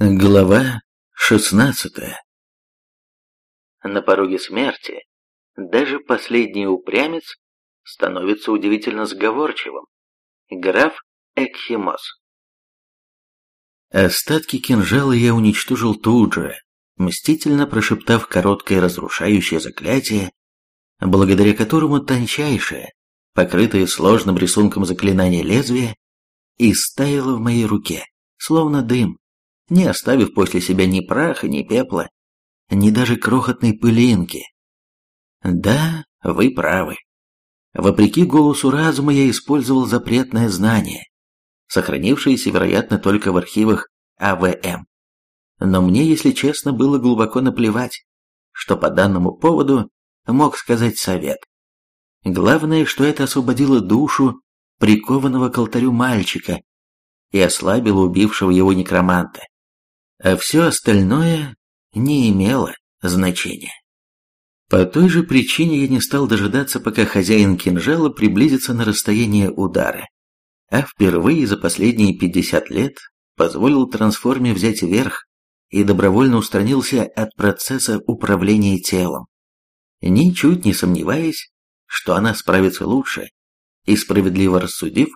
Глава шестнадцатая. На пороге смерти даже последний упрямец становится удивительно сговорчивым. Граф Экхимос. Остатки кинжала я уничтожил тут же, мстительно прошептав короткое разрушающее заклятие, благодаря которому тончайшее, покрытое сложным рисунком заклинание лезвия, истаяло в моей руке, словно дым не оставив после себя ни праха, ни пепла, ни даже крохотной пылинки. Да, вы правы. Вопреки голосу разума я использовал запретное знание, сохранившееся, вероятно, только в архивах АВМ. Но мне, если честно, было глубоко наплевать, что по данному поводу мог сказать совет. Главное, что это освободило душу прикованного к алтарю мальчика и ослабило убившего его некроманта а все остальное не имело значения. По той же причине я не стал дожидаться, пока хозяин кинжала приблизится на расстояние удара, а впервые за последние 50 лет позволил трансформе взять верх и добровольно устранился от процесса управления телом, ничуть не сомневаясь, что она справится лучше, и справедливо рассудив,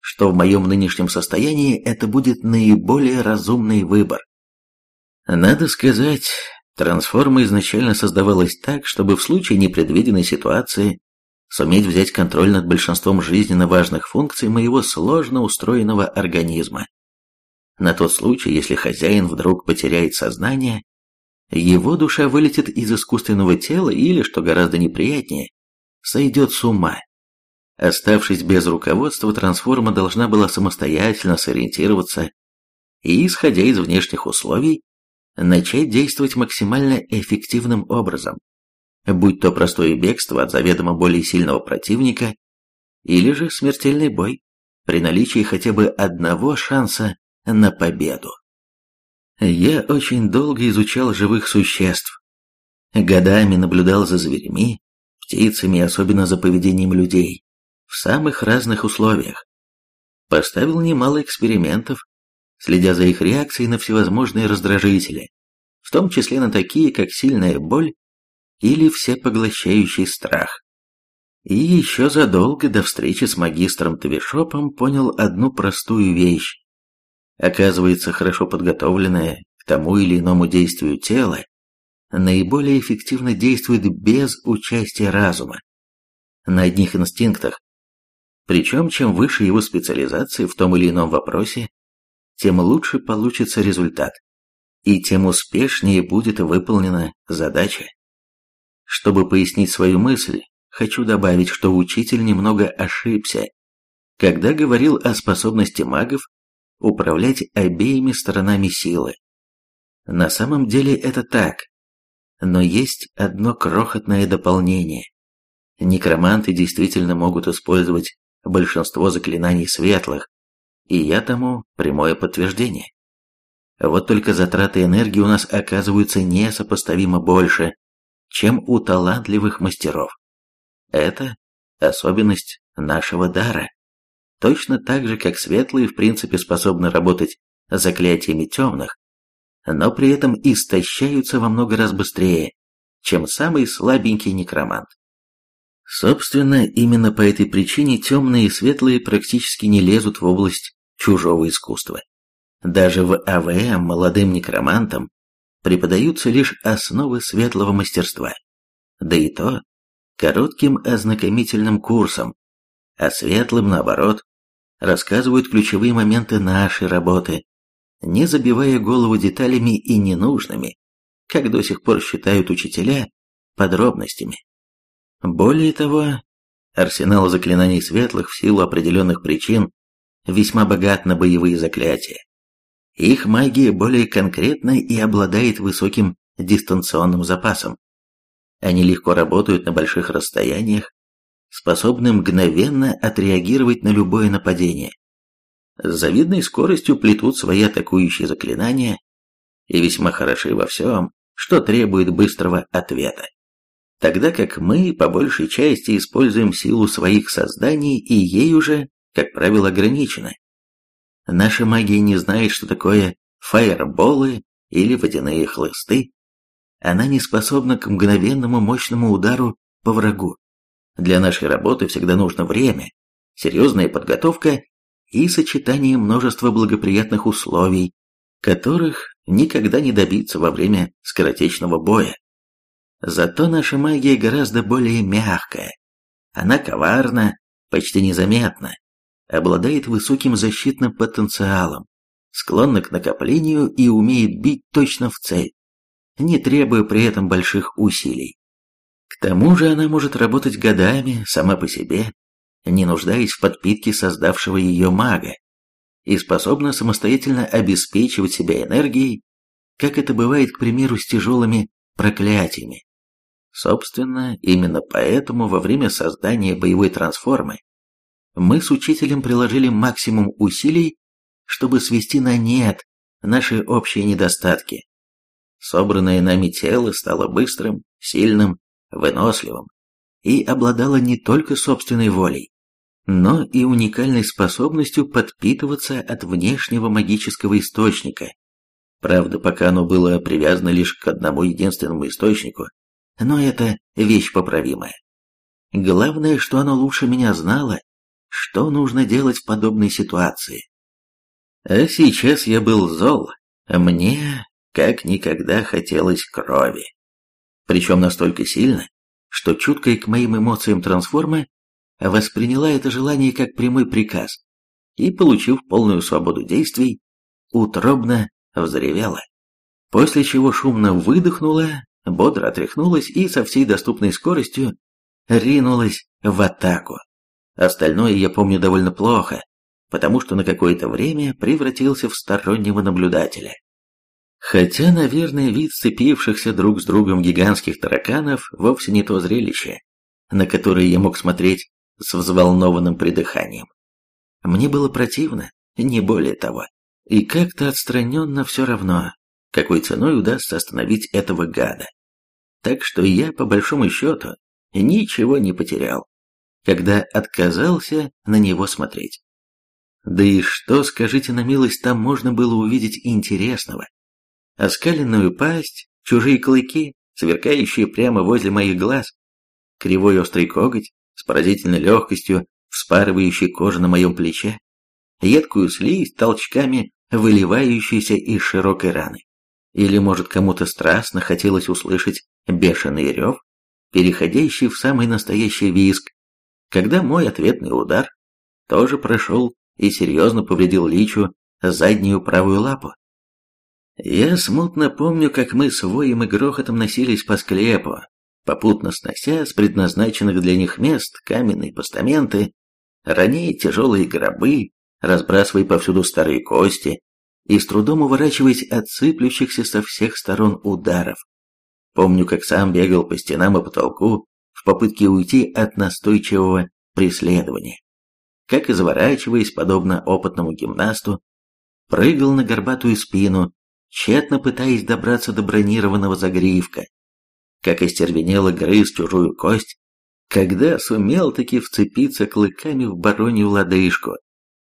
что в моем нынешнем состоянии это будет наиболее разумный выбор. Надо сказать, трансформа изначально создавалась так, чтобы в случае непредвиденной ситуации суметь взять контроль над большинством жизненно важных функций моего сложно устроенного организма. На тот случай, если хозяин вдруг потеряет сознание, его душа вылетит из искусственного тела или, что гораздо неприятнее, сойдет с ума. Оставшись без руководства, трансформа должна была самостоятельно сориентироваться и, исходя из внешних условий, начать действовать максимально эффективным образом, будь то простое бегство от заведомо более сильного противника или же смертельный бой при наличии хотя бы одного шанса на победу. Я очень долго изучал живых существ, годами наблюдал за зверями, птицами особенно за поведением людей в самых разных условиях. Поставил немало экспериментов, следя за их реакцией на всевозможные раздражители, в том числе на такие, как сильная боль или всепоглощающий страх. И еще задолго до встречи с магистром Твишопом понял одну простую вещь. Оказывается, хорошо подготовленное к тому или иному действию тело наиболее эффективно действует без участия разума, на одних инстинктах. Причем, чем выше его специализация в том или ином вопросе, тем лучше получится результат, и тем успешнее будет выполнена задача. Чтобы пояснить свою мысль, хочу добавить, что учитель немного ошибся, когда говорил о способности магов управлять обеими сторонами силы. На самом деле это так, но есть одно крохотное дополнение. Некроманты действительно могут использовать большинство заклинаний светлых, и я тому прямое подтверждение. Вот только затраты энергии у нас оказываются несопоставимо больше, чем у талантливых мастеров. Это особенность нашего дара. Точно так же, как светлые в принципе способны работать заклятиями темных, но при этом истощаются во много раз быстрее, чем самый слабенький некромант. Собственно, именно по этой причине темные и светлые практически не лезут в область чужого искусства. Даже в АВМ молодым некромантам преподаются лишь основы светлого мастерства, да и то коротким ознакомительным курсом, а светлым, наоборот, рассказывают ключевые моменты нашей работы, не забивая голову деталями и ненужными, как до сих пор считают учителя, подробностями. Более того, арсенал заклинаний светлых в силу определенных причин весьма богат на боевые заклятия. Их магия более конкретна и обладает высоким дистанционным запасом. Они легко работают на больших расстояниях, способны мгновенно отреагировать на любое нападение. С завидной скоростью плетут свои атакующие заклинания и весьма хороши во всем, что требует быстрого ответа тогда как мы, по большей части, используем силу своих созданий и ей уже, как правило, ограничены. Наша магия не знает, что такое фаерболы или водяные хлысты. Она не способна к мгновенному мощному удару по врагу. Для нашей работы всегда нужно время, серьезная подготовка и сочетание множества благоприятных условий, которых никогда не добиться во время скоротечного боя. Зато наша магия гораздо более мягкая. Она коварна, почти незаметна, обладает высоким защитным потенциалом, склонна к накоплению и умеет бить точно в цель, не требуя при этом больших усилий. К тому же она может работать годами сама по себе, не нуждаясь в подпитке создавшего ее мага, и способна самостоятельно обеспечивать себя энергией, как это бывает, к примеру, с тяжелыми проклятиями. Собственно, именно поэтому во время создания боевой трансформы мы с учителем приложили максимум усилий, чтобы свести на нет наши общие недостатки. Собранное нами тело стало быстрым, сильным, выносливым и обладало не только собственной волей, но и уникальной способностью подпитываться от внешнего магического источника. Правда, пока оно было привязано лишь к одному единственному источнику, но это вещь поправимая. Главное, что оно лучше меня знало, что нужно делать в подобной ситуации. А сейчас я был зол, мне как никогда хотелось крови. Причем настолько сильно, что чуткая к моим эмоциям трансформа восприняла это желание как прямой приказ и, получив полную свободу действий, утробно взревела. После чего шумно выдохнула бодро отряхнулась и со всей доступной скоростью ринулась в атаку. Остальное я помню довольно плохо, потому что на какое-то время превратился в стороннего наблюдателя. Хотя, наверное, вид сцепившихся друг с другом гигантских тараканов вовсе не то зрелище, на которое я мог смотреть с взволнованным придыханием. Мне было противно, не более того, и как-то отстраненно все равно, какой ценой удастся остановить этого гада. Так что я, по большому счету, ничего не потерял, когда отказался на него смотреть. Да и что, скажите на милость, там можно было увидеть интересного? Оскаленную пасть, чужие клыки, сверкающие прямо возле моих глаз, кривой острый коготь с поразительной легкостью, вспарывающий кожу на моем плече, едкую слизь толчками, выливающуюся из широкой раны. Или, может, кому-то страстно хотелось услышать бешеный рев, переходящий в самый настоящий визг, когда мой ответный удар тоже прошел и серьезно повредил Личу заднюю правую лапу. Я смутно помню, как мы с воем и грохотом носились по склепу, попутно снося с предназначенных для них мест каменные постаменты, роняя тяжелые гробы, разбрасывая повсюду старые кости, и с трудом уворачиваясь от сыплющихся со всех сторон ударов. Помню, как сам бегал по стенам и потолку в попытке уйти от настойчивого преследования. Как и заворачиваясь, подобно опытному гимнасту, прыгал на горбатую спину, тщетно пытаясь добраться до бронированного загривка. Как остервенело грыз чужую кость, когда сумел таки вцепиться клыками в баронью лодыжку.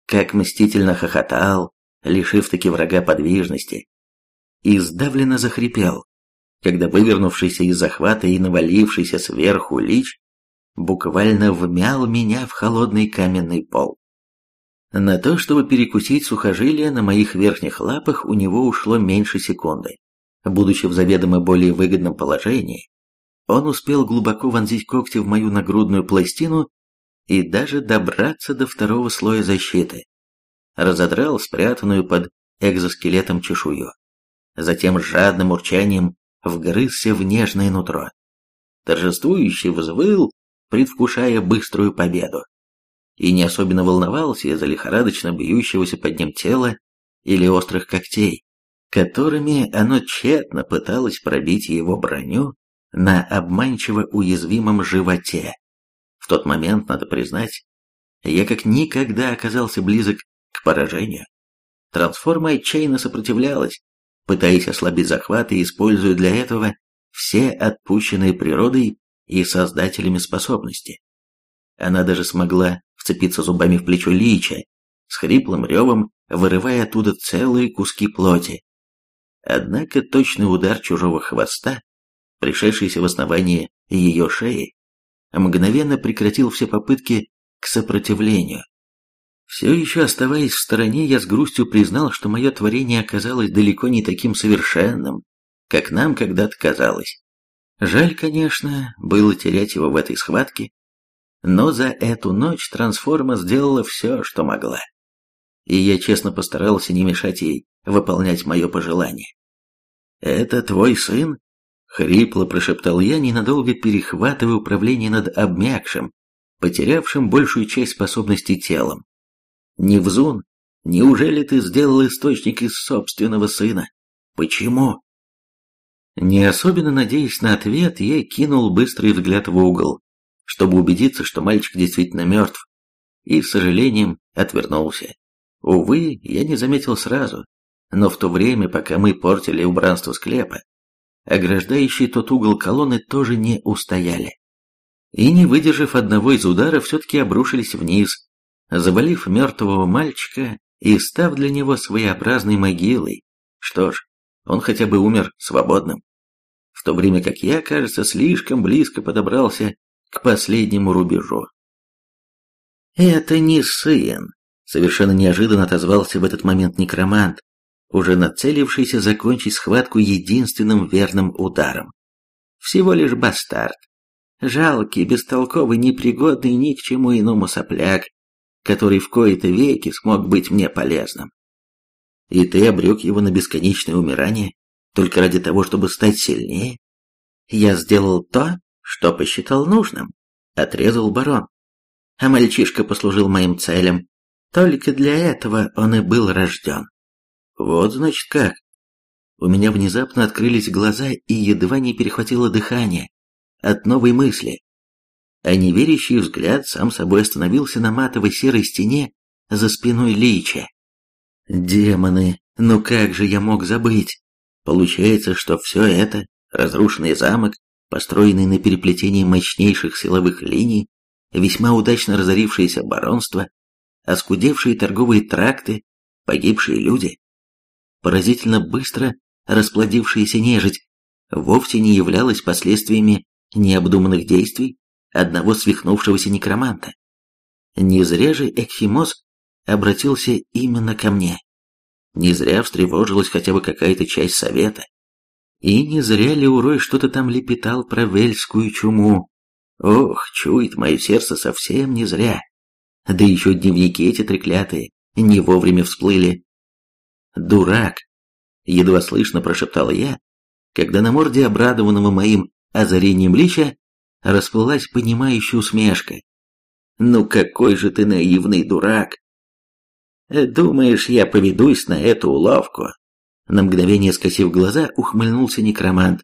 Как мстительно хохотал, лишив таки врага подвижности, и сдавленно захрипел, когда вывернувшийся из захвата и навалившийся сверху лич буквально вмял меня в холодный каменный пол. На то, чтобы перекусить сухожилия на моих верхних лапах, у него ушло меньше секунды. Будучи в заведомо более выгодном положении, он успел глубоко вонзить когти в мою нагрудную пластину и даже добраться до второго слоя защиты разодрал спрятанную под экзоскелетом чешую. Затем жадным урчанием вгрызся в нежное нутро. Торжествующий взвыл, предвкушая быструю победу. И не особенно волновался из-за лихорадочно бьющегося под ним тела или острых когтей, которыми оно тщетно пыталось пробить его броню на обманчиво уязвимом животе. В тот момент, надо признать, я как никогда оказался близок к поражению. Трансформа отчаянно сопротивлялась, пытаясь ослабить захват и используя для этого все отпущенные природой и создателями способности. Она даже смогла вцепиться зубами в плечо Лича, с хриплым ревом вырывая оттуда целые куски плоти. Однако точный удар чужого хвоста, пришедшийся в основание ее шеи, мгновенно прекратил все попытки к сопротивлению. Все еще оставаясь в стороне, я с грустью признал, что мое творение оказалось далеко не таким совершенным, как нам когда-то казалось. Жаль, конечно, было терять его в этой схватке, но за эту ночь трансформа сделала все, что могла. И я честно постарался не мешать ей выполнять мое пожелание. «Это твой сын?» — хрипло прошептал я, ненадолго перехватывая управление над обмякшим, потерявшим большую часть способностей телом. «Невзун, неужели ты сделал источник из собственного сына? Почему?» Не особенно надеясь на ответ, я кинул быстрый взгляд в угол, чтобы убедиться, что мальчик действительно мертв, и, с сожалением, отвернулся. Увы, я не заметил сразу, но в то время, пока мы портили убранство склепа, ограждающие тот угол колонны тоже не устояли. И, не выдержав одного из ударов, все-таки обрушились вниз, завалив мертвого мальчика и став для него своеобразной могилой. Что ж, он хотя бы умер свободным. В то время как я, кажется, слишком близко подобрался к последнему рубежу. «Это не сын», — совершенно неожиданно отозвался в этот момент некромант, уже нацелившийся закончить схватку единственным верным ударом. «Всего лишь бастард. Жалкий, бестолковый, непригодный ни к чему иному сопляк, который в кои-то веки смог быть мне полезным. И ты обрек его на бесконечное умирание только ради того, чтобы стать сильнее? Я сделал то, что посчитал нужным, отрезал барон. А мальчишка послужил моим целям. Только для этого он и был рожден. Вот значит как. У меня внезапно открылись глаза и едва не перехватило дыхание от новой мысли. А неверящий взгляд сам собой остановился на матовой серой стене за спиной Лича. Демоны, ну как же я мог забыть? Получается, что все это, разрушенный замок, построенный на переплетении мощнейших силовых линий, весьма удачно разорившееся баронство, оскудевшие торговые тракты, погибшие люди, поразительно быстро расплодившаяся нежить, вовсе не являлась последствиями необдуманных действий одного свихнувшегося некроманта. Не зря же Экхимос обратился именно ко мне. Не зря встревожилась хотя бы какая-то часть совета. И не зря ли Урой что-то там лепетал про вельскую чуму. Ох, чует мое сердце совсем не зря. Да еще дневники эти треклятые не вовремя всплыли. «Дурак!» — едва слышно прошептал я, когда на морде обрадованного моим озарением лича расплылась понимающая усмешка. «Ну какой же ты наивный дурак! «Думаешь, я поведусь на эту уловку?» На мгновение скосив глаза, ухмыльнулся некромант.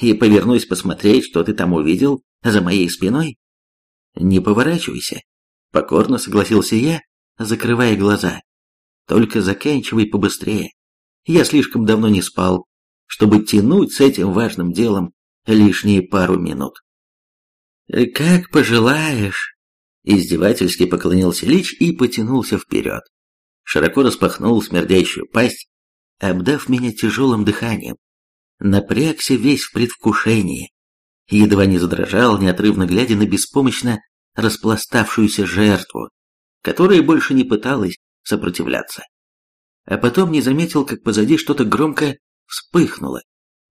«И повернусь посмотреть, что ты там увидел за моей спиной?» «Не поворачивайся», — покорно согласился я, закрывая глаза. «Только заканчивай побыстрее. Я слишком давно не спал, чтобы тянуть с этим важным делом лишние пару минут». «Как пожелаешь», Издевательски поклонился Лич и потянулся вперед. Широко распахнул смердящую пасть, обдав меня тяжелым дыханием. Напрягся весь в предвкушении. Едва не задрожал, неотрывно глядя на беспомощно распластавшуюся жертву, которая больше не пыталась сопротивляться. А потом не заметил, как позади что-то громко вспыхнуло,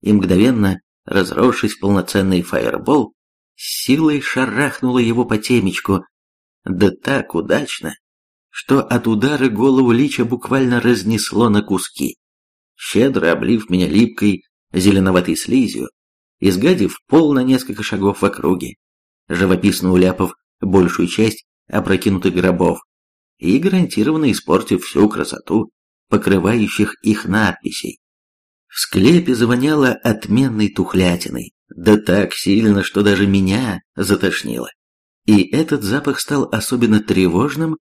и мгновенно, разросшись в полноценный фаербол, силой шарахнуло его по темечку, да так удачно, что от удара голову Лича буквально разнесло на куски. Щедро облив меня липкой зеленоватой слизью, изгадив пол на несколько шагов в округе, живописно уляпав большую часть опрокинутых гробов и гарантированно испортив всю красоту покрывающих их надписей. В склепе завоняло отменной тухлятиной, да так сильно, что даже меня затошнило. И этот запах стал особенно тревожным,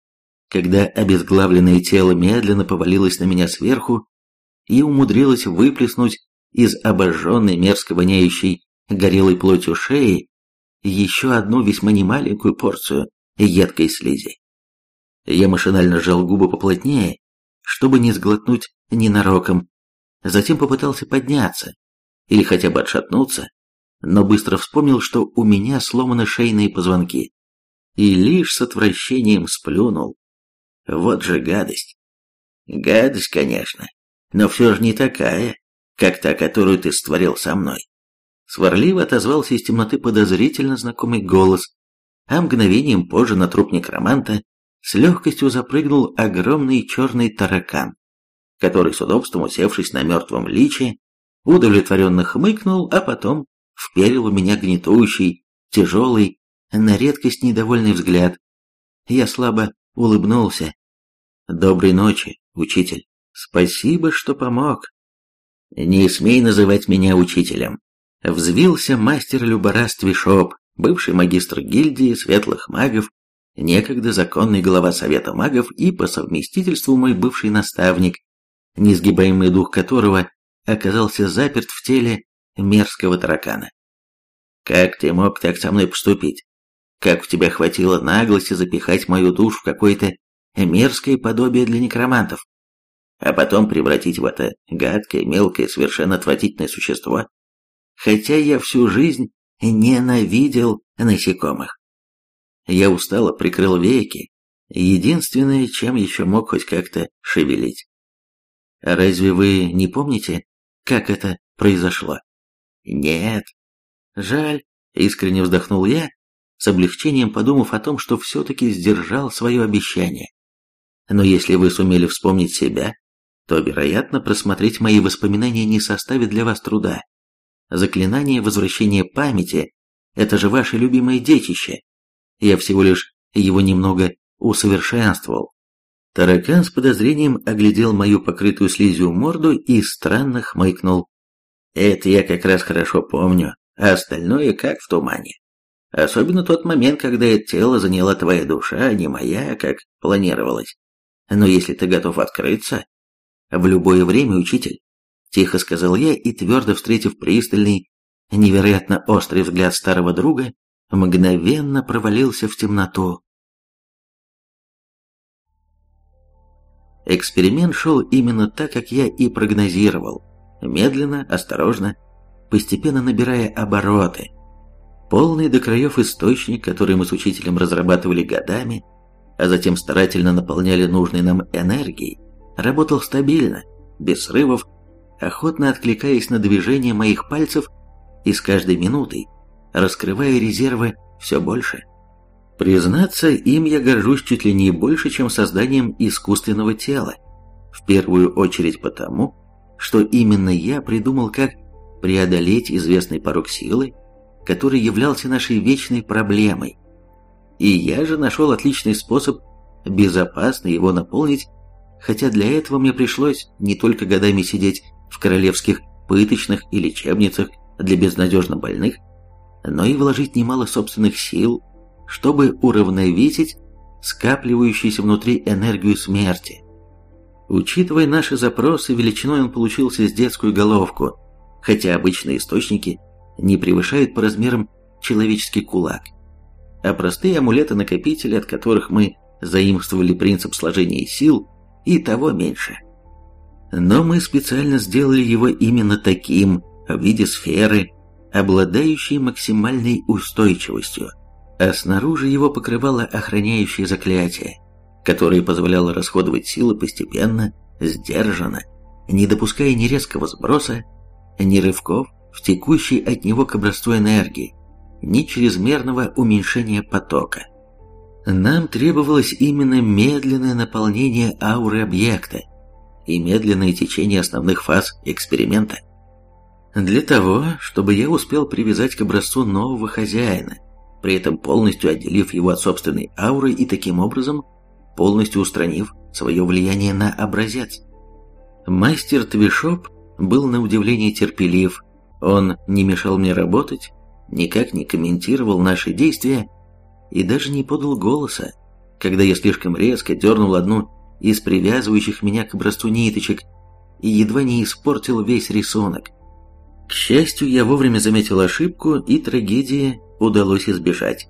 когда обезглавленное тело медленно повалилось на меня сверху и умудрилось выплеснуть из обожженной мерзко воняющей горелой плотью шеи еще одну весьма немаленькую порцию едкой слизи. Я машинально сжал губы поплотнее, чтобы не сглотнуть ненароком. Затем попытался подняться, или хотя бы отшатнуться, но быстро вспомнил, что у меня сломаны шейные позвонки, и лишь с отвращением сплюнул. Вот же гадость. Гадость, конечно, но все же не такая, как та, которую ты створил со мной. Сварливо отозвался из темноты подозрительно знакомый голос, а мгновением позже на труп некроманта с легкостью запрыгнул огромный черный таракан, который с удобством усевшись на мертвом личе, удовлетворенно хмыкнул, а потом вперил у меня гнетущий, тяжелый, на редкость недовольный взгляд. Я слабо улыбнулся. «Доброй ночи, учитель. Спасибо, что помог». «Не смей называть меня учителем», — взвился мастер Люборас Твишоп, бывший магистр гильдии светлых магов, некогда законный глава Совета магов и по совместительству мой бывший наставник, несгибаемый дух которого оказался заперт в теле мерзкого таракана. «Как ты мог так со мной поступить? Как у тебя хватило наглости запихать мою душу в какое-то мерзкое подобие для некромантов, а потом превратить в это гадкое, мелкое, совершенно отвратительное существо? Хотя я всю жизнь ненавидел насекомых. Я устало прикрыл веки, единственное, чем еще мог хоть как-то шевелить. Разве вы не помните, как это произошло? Нет. Жаль, искренне вздохнул я, с облегчением подумав о том, что все-таки сдержал свое обещание. Но если вы сумели вспомнить себя, то, вероятно, просмотреть мои воспоминания не составит для вас труда. Заклинание возвращения памяти – это же ваше любимое детище. Я всего лишь его немного усовершенствовал. Таракан с подозрением оглядел мою покрытую слизью морду и странно хмыкнул. Это я как раз хорошо помню, а остальное как в тумане. Особенно тот момент, когда это тело заняла твоя душа, а не моя, как планировалось. Но если ты готов открыться... В любое время, учитель, тихо сказал я и, твердо встретив пристальный, невероятно острый взгляд старого друга, мгновенно провалился в темноту. Эксперимент шел именно так, как я и прогнозировал. Медленно, осторожно, постепенно набирая обороты. Полный до краев источник, который мы с учителем разрабатывали годами, а затем старательно наполняли нужной нам энергией, работал стабильно, без срывов, охотно откликаясь на движение моих пальцев и с каждой минутой, раскрывая резервы все больше. Признаться, им я горжусь чуть ли не больше, чем созданием искусственного тела. В первую очередь потому, что именно я придумал, как преодолеть известный порог силы, который являлся нашей вечной проблемой. И я же нашел отличный способ безопасно его наполнить, хотя для этого мне пришлось не только годами сидеть в королевских пыточных и лечебницах для безнадежно больных, но и вложить немало собственных сил чтобы уравновесить скапливающуюся внутри энергию смерти. Учитывая наши запросы, величиной он получился с детскую головку, хотя обычные источники не превышают по размерам человеческий кулак. А простые амулеты-накопители, от которых мы заимствовали принцип сложения сил, и того меньше. Но мы специально сделали его именно таким, в виде сферы, обладающей максимальной устойчивостью а снаружи его покрывало охраняющее заклятие, которое позволяло расходовать силы постепенно, сдержанно, не допуская ни резкого сброса, ни рывков в текущей от него к образцу энергии, ни чрезмерного уменьшения потока. Нам требовалось именно медленное наполнение ауры объекта и медленное течение основных фаз эксперимента. Для того, чтобы я успел привязать к образцу нового хозяина, при этом полностью отделив его от собственной ауры и таким образом полностью устранив свое влияние на образец. Мастер Твишоп был на удивление терпелив, он не мешал мне работать, никак не комментировал наши действия и даже не подал голоса, когда я слишком резко дернул одну из привязывающих меня к образцу ниточек и едва не испортил весь рисунок. К счастью, я вовремя заметил ошибку, и трагедия удалось избежать,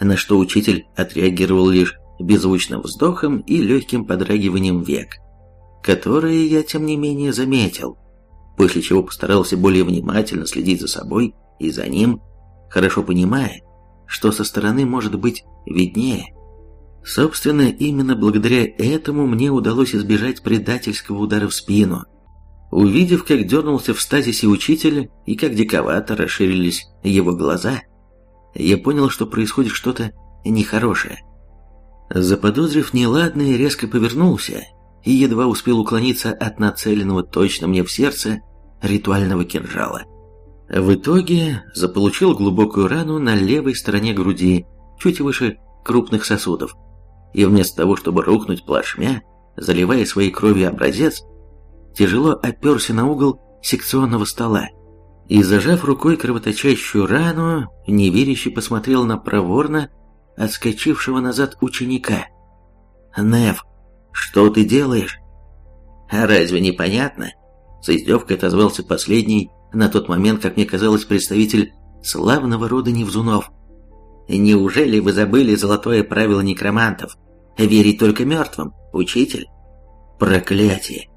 на что учитель отреагировал лишь беззвучным вздохом и легким подрагиванием век, которые я, тем не менее, заметил, после чего постарался более внимательно следить за собой и за ним, хорошо понимая, что со стороны может быть виднее. Собственно, именно благодаря этому мне удалось избежать предательского удара в спину. Увидев, как дернулся в стазисе учитель и как диковато расширились его глаза, я понял, что происходит что-то нехорошее. Заподозрив неладное, резко повернулся и едва успел уклониться от нацеленного точно мне в сердце ритуального кинжала. В итоге заполучил глубокую рану на левой стороне груди, чуть выше крупных сосудов, и вместо того, чтобы рухнуть плашмя, заливая своей кровью образец, тяжело оперся на угол секционного стола и, зажав рукой кровоточащую рану, неверяще посмотрел на проворно отскочившего назад ученика. «Нев, что ты делаешь?» «А разве не понятно?» С издевкой отозвался последний, на тот момент, как мне казалось, представитель славного рода Невзунов. «Неужели вы забыли золотое правило некромантов? Верить только мертвым, учитель?» «Проклятие!»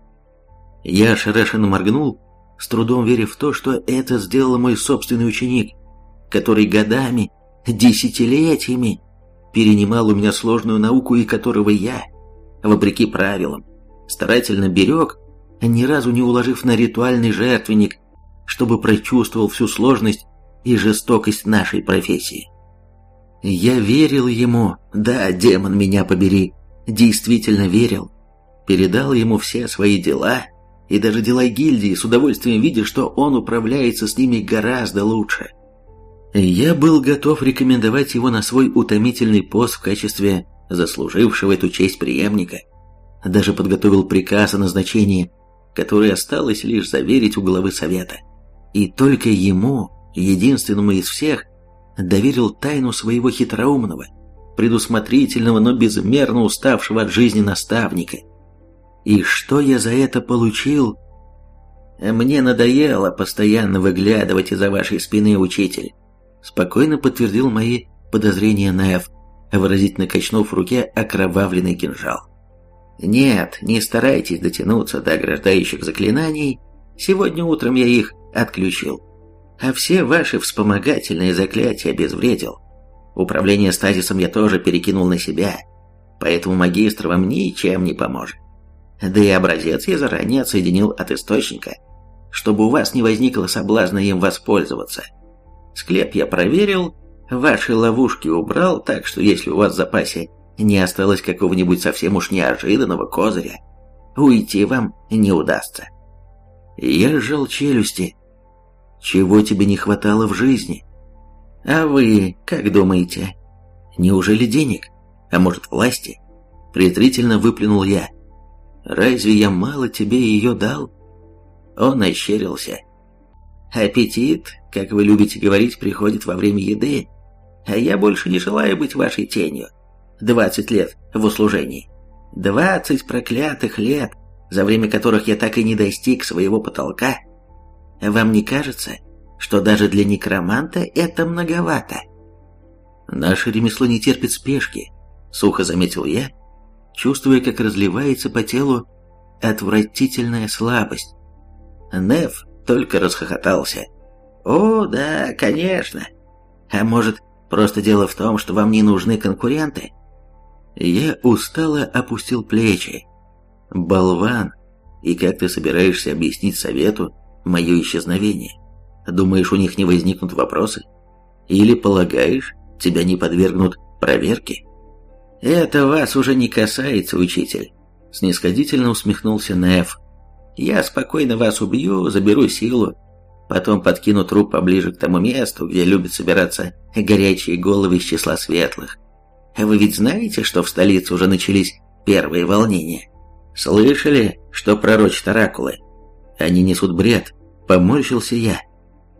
Я ошарашенно моргнул, с трудом веря в то, что это сделал мой собственный ученик, который годами, десятилетиями перенимал у меня сложную науку и которого я, вопреки правилам, старательно берег, ни разу не уложив на ритуальный жертвенник, чтобы прочувствовал всю сложность и жестокость нашей профессии. Я верил ему, да, демон меня побери, действительно верил, передал ему все свои дела и даже дела гильдии, с удовольствием видя, что он управляется с ними гораздо лучше. Я был готов рекомендовать его на свой утомительный пост в качестве заслужившего эту честь преемника. Даже подготовил приказ о назначении, который осталось лишь заверить у главы совета. И только ему, единственному из всех, доверил тайну своего хитроумного, предусмотрительного, но безмерно уставшего от жизни наставника – и что я за это получил? Мне надоело постоянно выглядывать из-за вашей спины, учитель. Спокойно подтвердил мои подозрения Нев, выразительно качнув в руке окровавленный кинжал. Нет, не старайтесь дотянуться до ограждающих заклинаний. Сегодня утром я их отключил. А все ваши вспомогательные заклятия обезвредил. Управление стазисом я тоже перекинул на себя, поэтому магистр вам ничем не поможет. Да и образец я заранее отсоединил от источника, чтобы у вас не возникло соблазна им воспользоваться. Склеп я проверил, ваши ловушки убрал, так что если у вас в запасе не осталось какого-нибудь совсем уж неожиданного козыря, уйти вам не удастся. Я сжал челюсти. Чего тебе не хватало в жизни? А вы как думаете? Неужели денег? А может власти? Презрительно выплюнул я. Разве я мало тебе ее дал?» Он ощерился. «Аппетит, как вы любите говорить, приходит во время еды, а я больше не желаю быть вашей тенью. Двадцать лет в услужении. Двадцать проклятых лет, за время которых я так и не достиг своего потолка. Вам не кажется, что даже для некроманта это многовато?» «Наше ремесло не терпит спешки», — сухо заметил я, — чувствуя, как разливается по телу отвратительная слабость. Нев только расхохотался. «О, да, конечно. А может, просто дело в том, что вам не нужны конкуренты?» Я устало опустил плечи. «Болван, и как ты собираешься объяснить совету мое исчезновение? Думаешь, у них не возникнут вопросы? Или полагаешь, тебя не подвергнут проверке?» «Это вас уже не касается, учитель», — снисходительно усмехнулся Неф. «Я спокойно вас убью, заберу силу, потом подкину труп поближе к тому месту, где любят собираться горячие головы из числа светлых. Вы ведь знаете, что в столице уже начались первые волнения? Слышали, что пророчат оракулы? Они несут бред, поморщился я.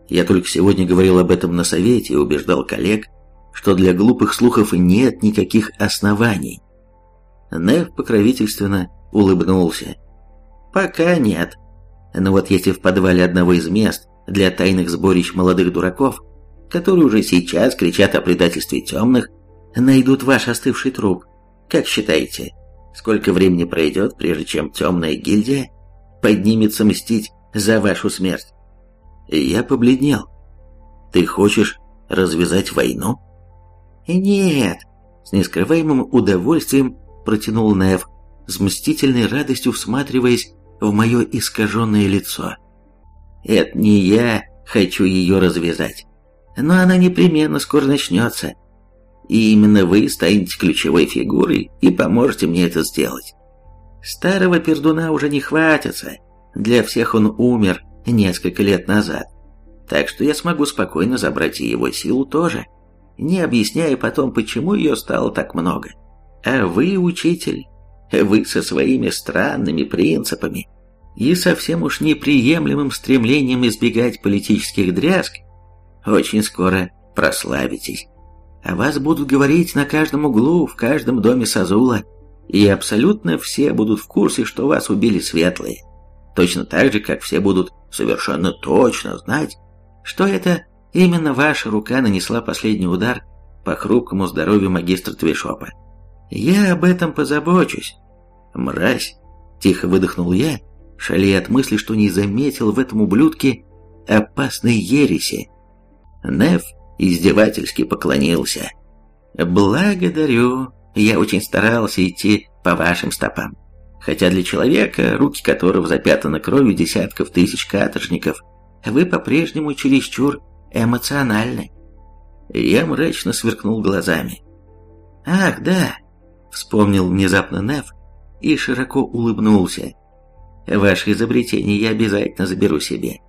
Я только сегодня говорил об этом на совете и убеждал коллег, что для глупых слухов нет никаких оснований. Нев покровительственно улыбнулся. «Пока нет. Но вот если в подвале одного из мест для тайных сборищ молодых дураков, которые уже сейчас кричат о предательстве темных, найдут ваш остывший труп, Как считаете, сколько времени пройдет, прежде чем темная гильдия поднимется мстить за вашу смерть?» Я побледнел. «Ты хочешь развязать войну?» «Нет», — с нескрываемым удовольствием протянул Нев, с мстительной радостью всматриваясь в мое искаженное лицо. «Это не я хочу ее развязать, но она непременно скоро начнется, и именно вы станете ключевой фигурой и поможете мне это сделать. Старого пердуна уже не хватится, для всех он умер несколько лет назад, так что я смогу спокойно забрать и его силу тоже, не объясняя потом, почему ее стало так много. А вы, учитель, вы со своими странными принципами и совсем уж неприемлемым стремлением избегать политических дрязг, очень скоро прославитесь. О вас будут говорить на каждом углу, в каждом доме Сазула, и абсолютно все будут в курсе, что вас убили светлые. Точно так же, как все будут совершенно точно знать, что это именно ваша рука нанесла последний удар по хрупкому здоровью магистра Твишопа. Я об этом позабочусь. Мразь, тихо выдохнул я, шалея от мысли, что не заметил в этом ублюдке опасной ереси. Неф издевательски поклонился. «Благодарю. Я очень старался идти по вашим стопам. Хотя для человека, руки которого запятаны кровью десятков тысяч каторжников, вы по-прежнему чересчур эмоциональны». Я мрачно сверкнул глазами. «Ах, да!» — вспомнил внезапно Неф и широко улыбнулся. «Ваше изобретение я обязательно заберу себе.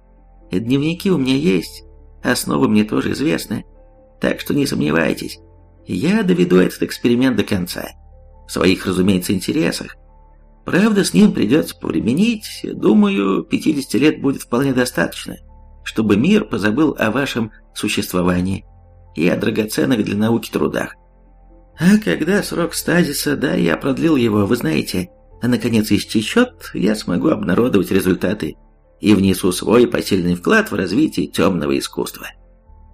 Дневники у меня есть, Основы мне тоже известны, так что не сомневайтесь, я доведу этот эксперимент до конца. В своих, разумеется, интересах. Правда, с ним придется повременить, думаю, 50 лет будет вполне достаточно, чтобы мир позабыл о вашем существовании и о драгоценных для науки трудах. А когда срок стазиса, да, я продлил его, вы знаете, наконец истечет, я смогу обнародовать результаты и внесу свой посильный вклад в развитие темного искусства.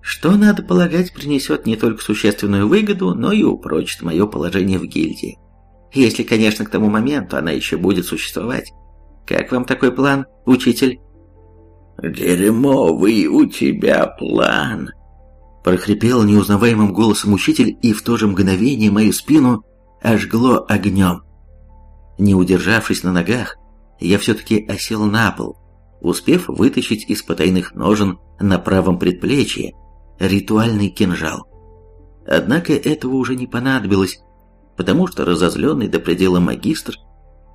Что, надо полагать, принесет не только существенную выгоду, но и упрочит мое положение в гильдии. Если, конечно, к тому моменту она еще будет существовать. Как вам такой план, учитель? «Дерьмовый у тебя план!» прохрипел неузнаваемым голосом учитель, и в то же мгновение мою спину ожгло огнем. Не удержавшись на ногах, я все-таки осел на пол, успев вытащить из потайных ножен на правом предплечье ритуальный кинжал. Однако этого уже не понадобилось, потому что разозленный до предела магистр,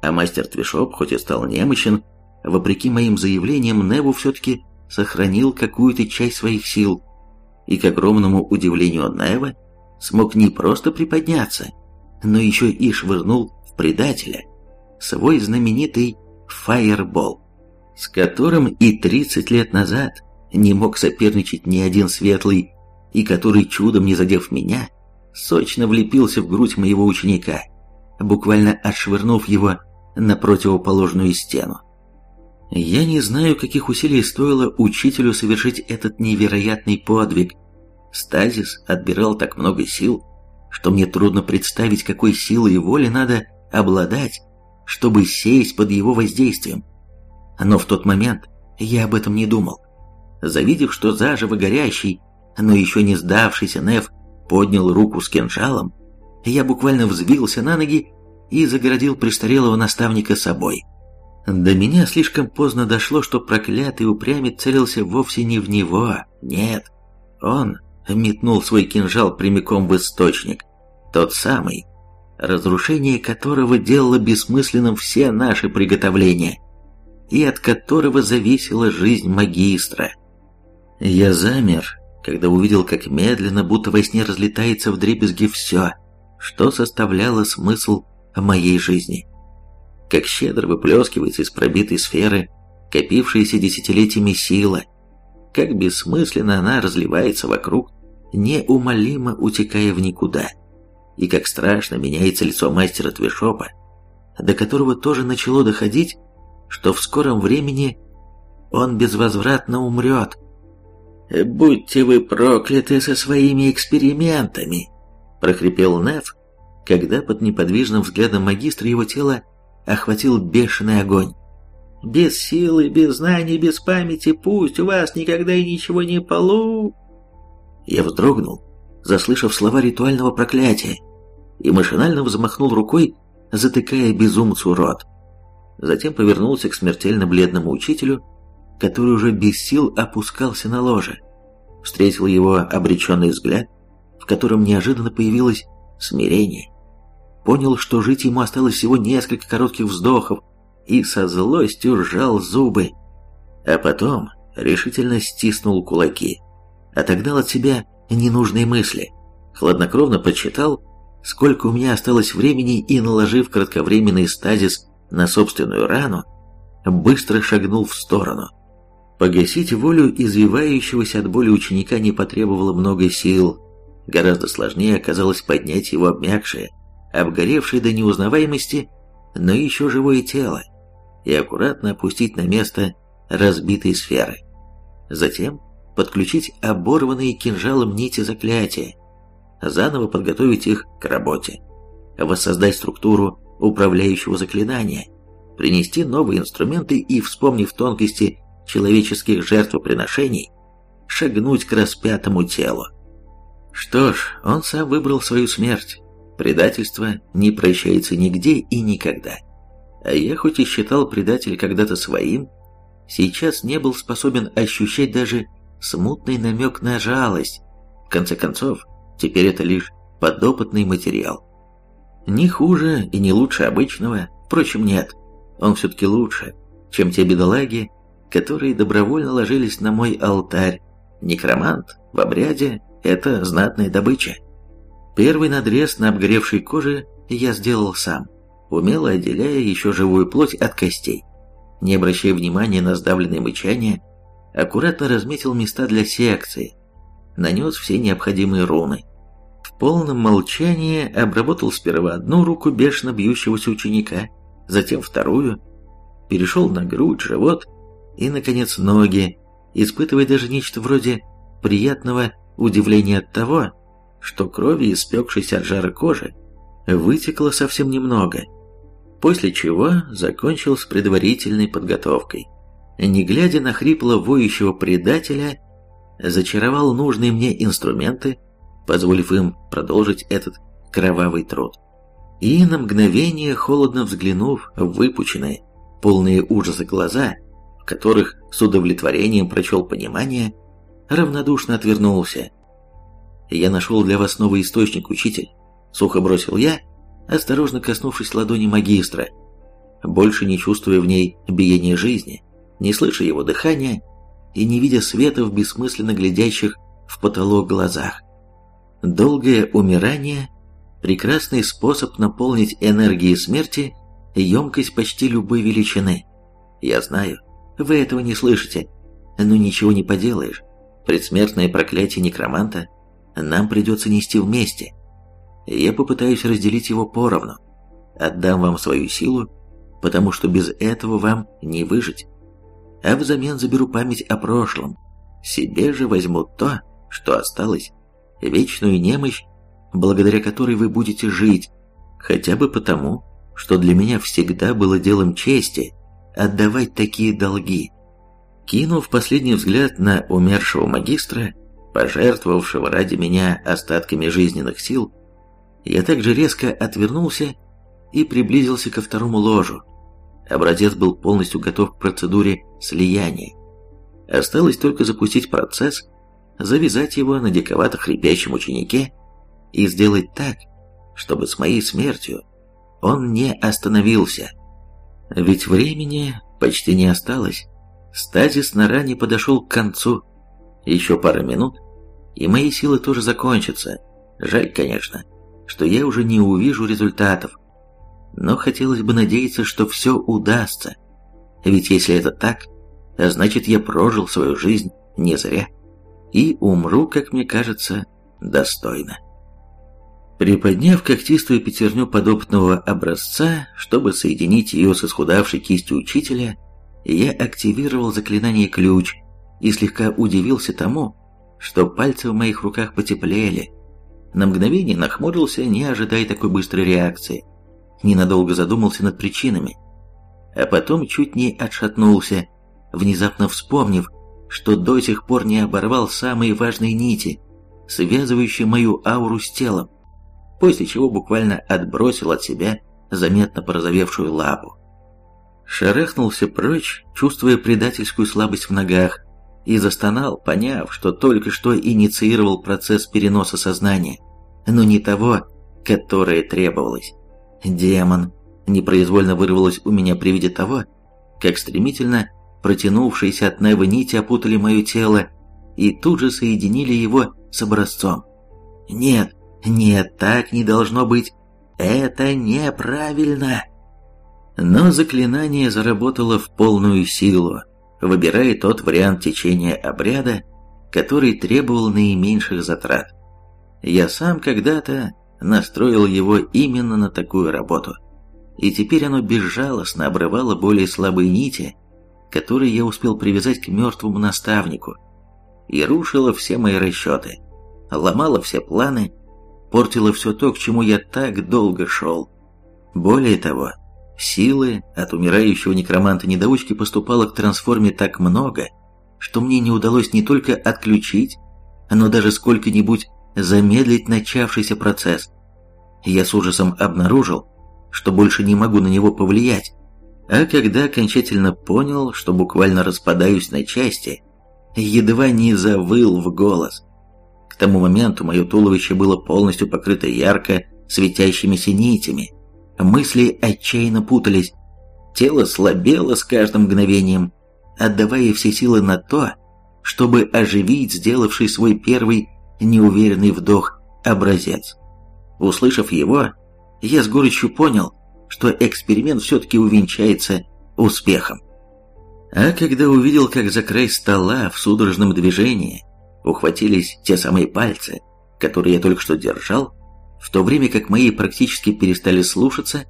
а мастер Твишоп, хоть и стал немощен, вопреки моим заявлениям, Неву все-таки сохранил какую-то часть своих сил, и, к огромному удивлению Нева, смог не просто приподняться, но еще и швырнул предателя свой знаменитый фаербол с которым и 30 лет назад не мог соперничать ни один светлый, и который, чудом не задев меня, сочно влепился в грудь моего ученика, буквально отшвырнув его на противоположную стену. Я не знаю, каких усилий стоило учителю совершить этот невероятный подвиг. Стазис отбирал так много сил, что мне трудно представить, какой силой и воли надо обладать, чтобы сесть под его воздействием. Но в тот момент я об этом не думал. Завидев, что заживо горящий, но еще не сдавшийся Нев поднял руку с кинжалом, я буквально взвился на ноги и загородил престарелого наставника собой. До меня слишком поздно дошло, что проклятый упрямец целился вовсе не в него, нет. Он метнул свой кинжал прямиком в источник, тот самый, разрушение которого делало бессмысленным все наши приготовления и от которого зависела жизнь магистра. Я замер, когда увидел, как медленно, будто во сне разлетается в дребезги все, что составляло смысл моей жизни. Как щедро выплескивается из пробитой сферы копившаяся десятилетиями сила, как бессмысленно она разливается вокруг, неумолимо утекая в никуда, и как страшно меняется лицо мастера Твишопа, до которого тоже начало доходить, что в скором времени он безвозвратно умрет. «Будьте вы прокляты со своими экспериментами!» – прохрипел Неф, когда под неподвижным взглядом магистра его тело охватил бешеный огонь. «Без силы, без знаний, без памяти, пусть у вас никогда и ничего не полу...» Я вздрогнул, заслышав слова ритуального проклятия, и машинально взмахнул рукой, затыкая безумцу рот. Затем повернулся к смертельно бледному учителю, который уже без сил опускался на ложе. Встретил его обреченный взгляд, в котором неожиданно появилось смирение. Понял, что жить ему осталось всего несколько коротких вздохов, и со злостью сжал зубы. А потом решительно стиснул кулаки, отогнал от себя ненужные мысли, хладнокровно подсчитал, сколько у меня осталось времени и, наложив кратковременный стазис на собственную рану, быстро шагнул в сторону. Погасить волю извивающегося от боли ученика не потребовало много сил. Гораздо сложнее оказалось поднять его обмякшее, обгоревшее до неузнаваемости, но еще живое тело, и аккуратно опустить на место разбитой сферы. Затем подключить оборванные кинжалом нити заклятия, заново подготовить их к работе, воссоздать структуру управляющего заклинания, принести новые инструменты и, вспомнив тонкости человеческих жертвоприношений, шагнуть к распятому телу. Что ж, он сам выбрал свою смерть. Предательство не прощается нигде и никогда. А я хоть и считал предателя когда-то своим, сейчас не был способен ощущать даже смутный намек на жалость. В конце концов, теперь это лишь подопытный материал. Не хуже и не лучше обычного, впрочем, нет. Он все-таки лучше, чем те бедолаги, которые добровольно ложились на мой алтарь. Некромант в обряде – это знатная добыча. Первый надрез на обгоревшей коже я сделал сам, умело отделяя еще живую плоть от костей. Не обращая внимания на сдавленные мычания, аккуратно разметил места для секции, нанес все необходимые руны. В полном молчании обработал сперва одну руку бешено бьющегося ученика, затем вторую, перешел на грудь, живот и, наконец, ноги, испытывая даже нечто вроде приятного удивления от того, что крови, испекшейся от жара кожи, вытекло совсем немного, после чего закончил с предварительной подготовкой. Не глядя на хрипло воющего предателя, зачаровал нужные мне инструменты, позволив им продолжить этот кровавый труд. И на мгновение, холодно взглянув в выпученные, полные ужаса глаза, в которых с удовлетворением прочел понимание, равнодушно отвернулся. «Я нашел для вас новый источник, учитель», — сухо бросил я, осторожно коснувшись ладони магистра, больше не чувствуя в ней биения жизни не слыша его дыхания и не видя света в бессмысленно глядящих в потолок глазах. Долгое умирание – прекрасный способ наполнить энергией смерти емкость почти любой величины. Я знаю, вы этого не слышите, но ничего не поделаешь. Предсмертное проклятие некроманта нам придется нести вместе. Я попытаюсь разделить его поровну. Отдам вам свою силу, потому что без этого вам не выжить а взамен заберу память о прошлом. Себе же возьму то, что осталось, вечную немощь, благодаря которой вы будете жить, хотя бы потому, что для меня всегда было делом чести отдавать такие долги. Кинув последний взгляд на умершего магистра, пожертвовавшего ради меня остатками жизненных сил, я также резко отвернулся и приблизился ко второму ложу, Образец был полностью готов к процедуре слияния. Осталось только запустить процесс, завязать его на диковато хрипящем ученике и сделать так, чтобы с моей смертью он не остановился. Ведь времени почти не осталось. Стазис на ране подошел к концу. Еще пара минут, и мои силы тоже закончатся. Жаль, конечно, что я уже не увижу результатов но хотелось бы надеяться, что все удастся. Ведь если это так, значит я прожил свою жизнь не зря и умру, как мне кажется, достойно. Приподняв когтистую пятерню подопытного образца, чтобы соединить ее с исхудавшей кистью учителя, я активировал заклинание «Ключ» и слегка удивился тому, что пальцы в моих руках потеплели. На мгновение нахмурился, не ожидая такой быстрой реакции. Ненадолго задумался над причинами. А потом чуть не отшатнулся, внезапно вспомнив, что до сих пор не оборвал самые важные нити, связывающие мою ауру с телом, после чего буквально отбросил от себя заметно порозовевшую лапу. Шарахнулся прочь, чувствуя предательскую слабость в ногах, и застонал, поняв, что только что инициировал процесс переноса сознания, но не того, которое требовалось. Демон непроизвольно вырвалось у меня при виде того, как стремительно протянувшиеся от Нева нити опутали мое тело и тут же соединили его с образцом. Нет, нет, так не должно быть. Это неправильно. Но заклинание заработало в полную силу, выбирая тот вариант течения обряда, который требовал наименьших затрат. Я сам когда-то настроил его именно на такую работу, и теперь оно безжалостно обрывало более слабые нити, которые я успел привязать к мертвому наставнику, и рушило все мои расчеты, ломало все планы, портило все то, к чему я так долго шел. Более того, Силы от умирающего некроманта-недоучки поступало к трансформе так много, что мне не удалось не только отключить, но даже сколько-нибудь замедлить начавшийся процесс. Я с ужасом обнаружил, что больше не могу на него повлиять, а когда окончательно понял, что буквально распадаюсь на части, едва не завыл в голос. К тому моменту мое туловище было полностью покрыто ярко светящимися нитями, Мысли отчаянно путались. Тело слабело с каждым мгновением, отдавая все силы на то, чтобы оживить сделавший свой первый неуверенный вдох образец. Услышав его, я с горечью понял, что эксперимент все-таки увенчается успехом. А когда увидел, как за край стола в судорожном движении ухватились те самые пальцы, которые я только что держал, в то время как мои практически перестали слушаться,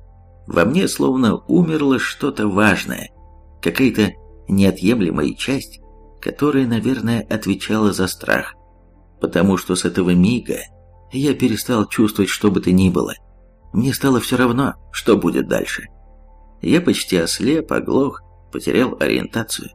во мне словно умерло что-то важное, какая-то неотъемлемая часть, которая, наверное, отвечала за страх. Потому что с этого мига я перестал чувствовать что бы то ни было. Мне стало все равно, что будет дальше. Я почти ослеп, оглох, потерял ориентацию.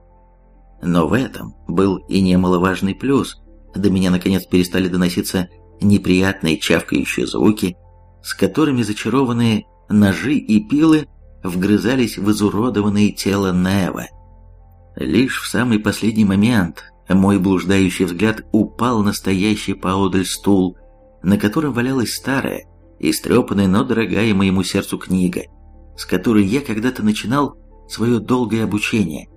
Но в этом был и немаловажный плюс. До меня наконец перестали доноситься неприятные чавкающие звуки, с которыми зачарованные ножи и пилы вгрызались в изуродованное тело Нева. Лишь в самый последний момент мой блуждающий взгляд упал на стоящий поодаль стул, на котором валялась старая, истрепанная, но дорогая моему сердцу книга, с которой я когда-то начинал свое долгое обучение.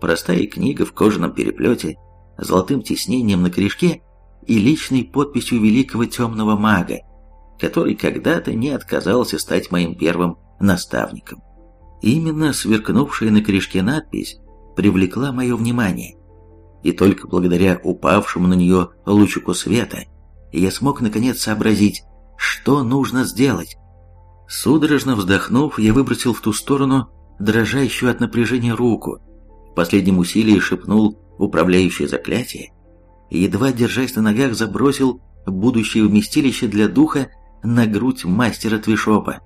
Простая книга в кожаном переплете, золотым тиснением на корешке и личной подписью великого темного мага, который когда-то не отказался стать моим первым наставником. Именно сверкнувшая на корешке надпись привлекла мое внимание, и только благодаря упавшему на нее лучику света я смог наконец сообразить, что нужно сделать. Судорожно вздохнув, я выбросил в ту сторону дрожащую от напряжения руку, в последнем усилии шепнул управляющее заклятие, едва держась на ногах, забросил будущее вместилище для духа на грудь мастера Твишопа.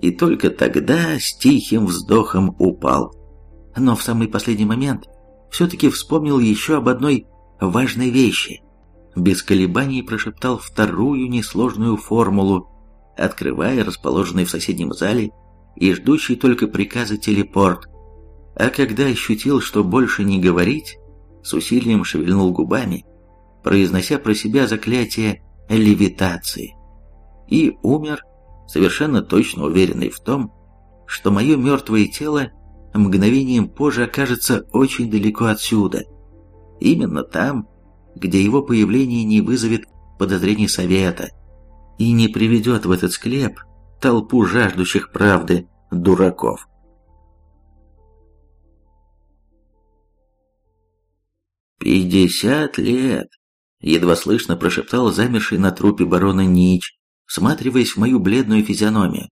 И только тогда с тихим вздохом упал. Но в самый последний момент все-таки вспомнил еще об одной важной вещи. Без колебаний прошептал вторую несложную формулу, открывая расположенный в соседнем зале и ждущий только приказа телепорт. А когда ощутил, что больше не говорить, с усилием шевельнул губами произнося про себя заклятие левитации. И умер, совершенно точно уверенный в том, что мое мертвое тело мгновением позже окажется очень далеко отсюда. Именно там, где его появление не вызовет подозрений совета и не приведет в этот склеп толпу жаждущих правды дураков. Пятьдесят лет едва слышно прошептал замерший на трупе барона Нич, всматриваясь в мою бледную физиономию,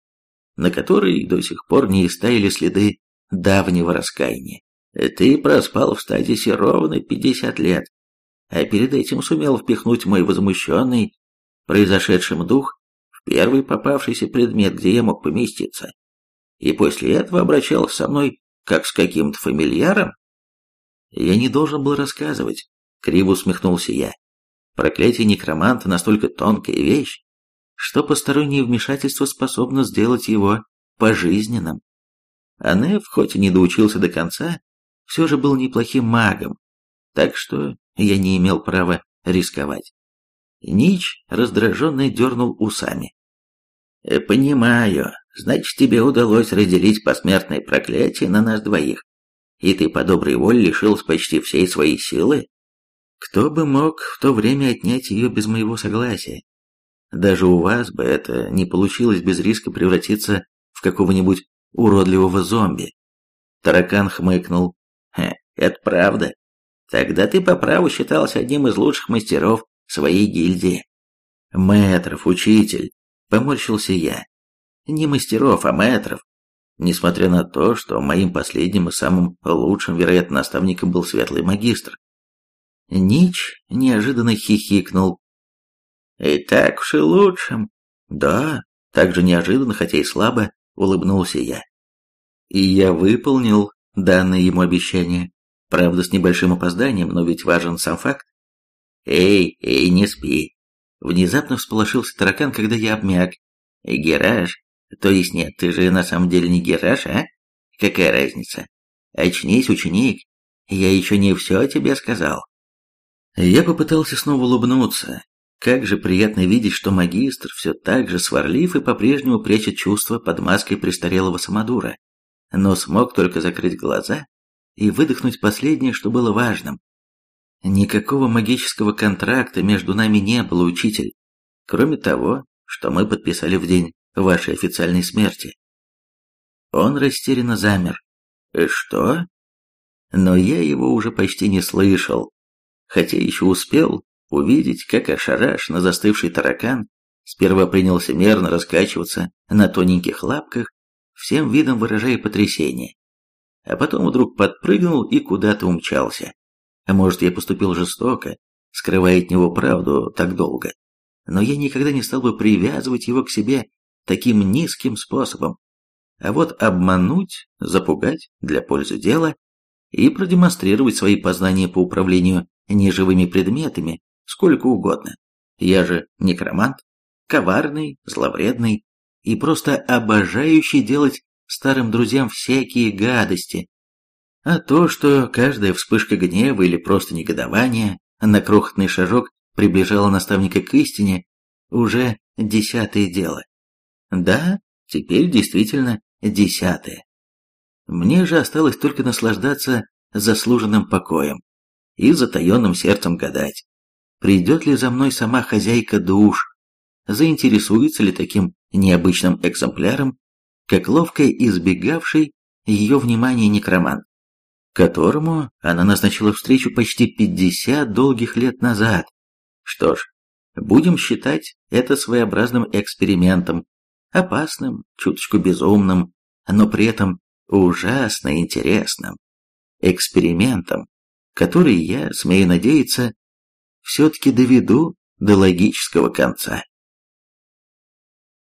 на которой до сих пор не истаяли следы давнего раскаяния. Ты проспал в стадисе ровно пятьдесят лет, а перед этим сумел впихнуть мой возмущенный, произошедшем дух в первый попавшийся предмет, где я мог поместиться, и после этого обращался со мной как с каким-то фамильяром? Я не должен был рассказывать, криво усмехнулся я. Проклятие некроманта настолько тонкая вещь, что постороннее вмешательство способно сделать его пожизненным. А хоть и не доучился до конца, все же был неплохим магом, так что я не имел права рисковать. Нич раздраженно дернул усами. «Э, «Понимаю, значит, тебе удалось разделить посмертное проклятие на нас двоих, и ты по доброй воле лишился почти всей своей силы? Кто бы мог в то время отнять ее без моего согласия? Даже у вас бы это не получилось без риска превратиться в какого-нибудь уродливого зомби». Таракан хмыкнул. «Это правда. Тогда ты по праву считался одним из лучших мастеров своей гильдии. Мэтров, учитель, поморщился я. Не мастеров, а мэтров. Несмотря на то, что моим последним и самым лучшим, вероятно, наставником был светлый магистр. Нич неожиданно хихикнул. «И так уж и лучшим». «Да», так же неожиданно, хотя и слабо, улыбнулся я. И я выполнил данное ему обещание. Правда, с небольшим опозданием, но ведь важен сам факт. «Эй, эй, не спи!» Внезапно всполошился таракан, когда я обмяк. «Гераж? То есть нет, ты же на самом деле не Гераж, а? Какая разница? Очнись, ученик, я еще не все тебе сказал». Я попытался снова улыбнуться. Как же приятно видеть, что магистр все так же сварлив и по-прежнему прячет чувства под маской престарелого самодура. Но смог только закрыть глаза и выдохнуть последнее, что было важным. Никакого магического контракта между нами не было, учитель, кроме того, что мы подписали в день вашей официальной смерти. Он растерянно замер. «И что?» Но я его уже почти не слышал, хотя еще успел увидеть, как ошарашенно застывший таракан сперва принялся мерно раскачиваться на тоненьких лапках, всем видом выражая потрясение, а потом вдруг подпрыгнул и куда-то умчался. А может, я поступил жестоко, скрывая от него правду так долго. Но я никогда не стал бы привязывать его к себе таким низким способом. А вот обмануть, запугать для пользы дела и продемонстрировать свои познания по управлению неживыми предметами сколько угодно. Я же некромант, коварный, зловредный и просто обожающий делать старым друзьям всякие гадости. А то, что каждая вспышка гнева или просто негодования на крохотный шажок приближала наставника к истине, уже десятое дело. Да, теперь действительно десятое. Мне же осталось только наслаждаться заслуженным покоем и затаенным сердцем гадать, придет ли за мной сама хозяйка душ, заинтересуется ли таким необычным экземпляром как ловко избегавший ее внимания некромант, которому она назначила встречу почти 50 долгих лет назад. Что ж, будем считать это своеобразным экспериментом, опасным, чуточку безумным, но при этом ужасно интересным. Экспериментом, который я, смею надеяться, все-таки доведу до логического конца.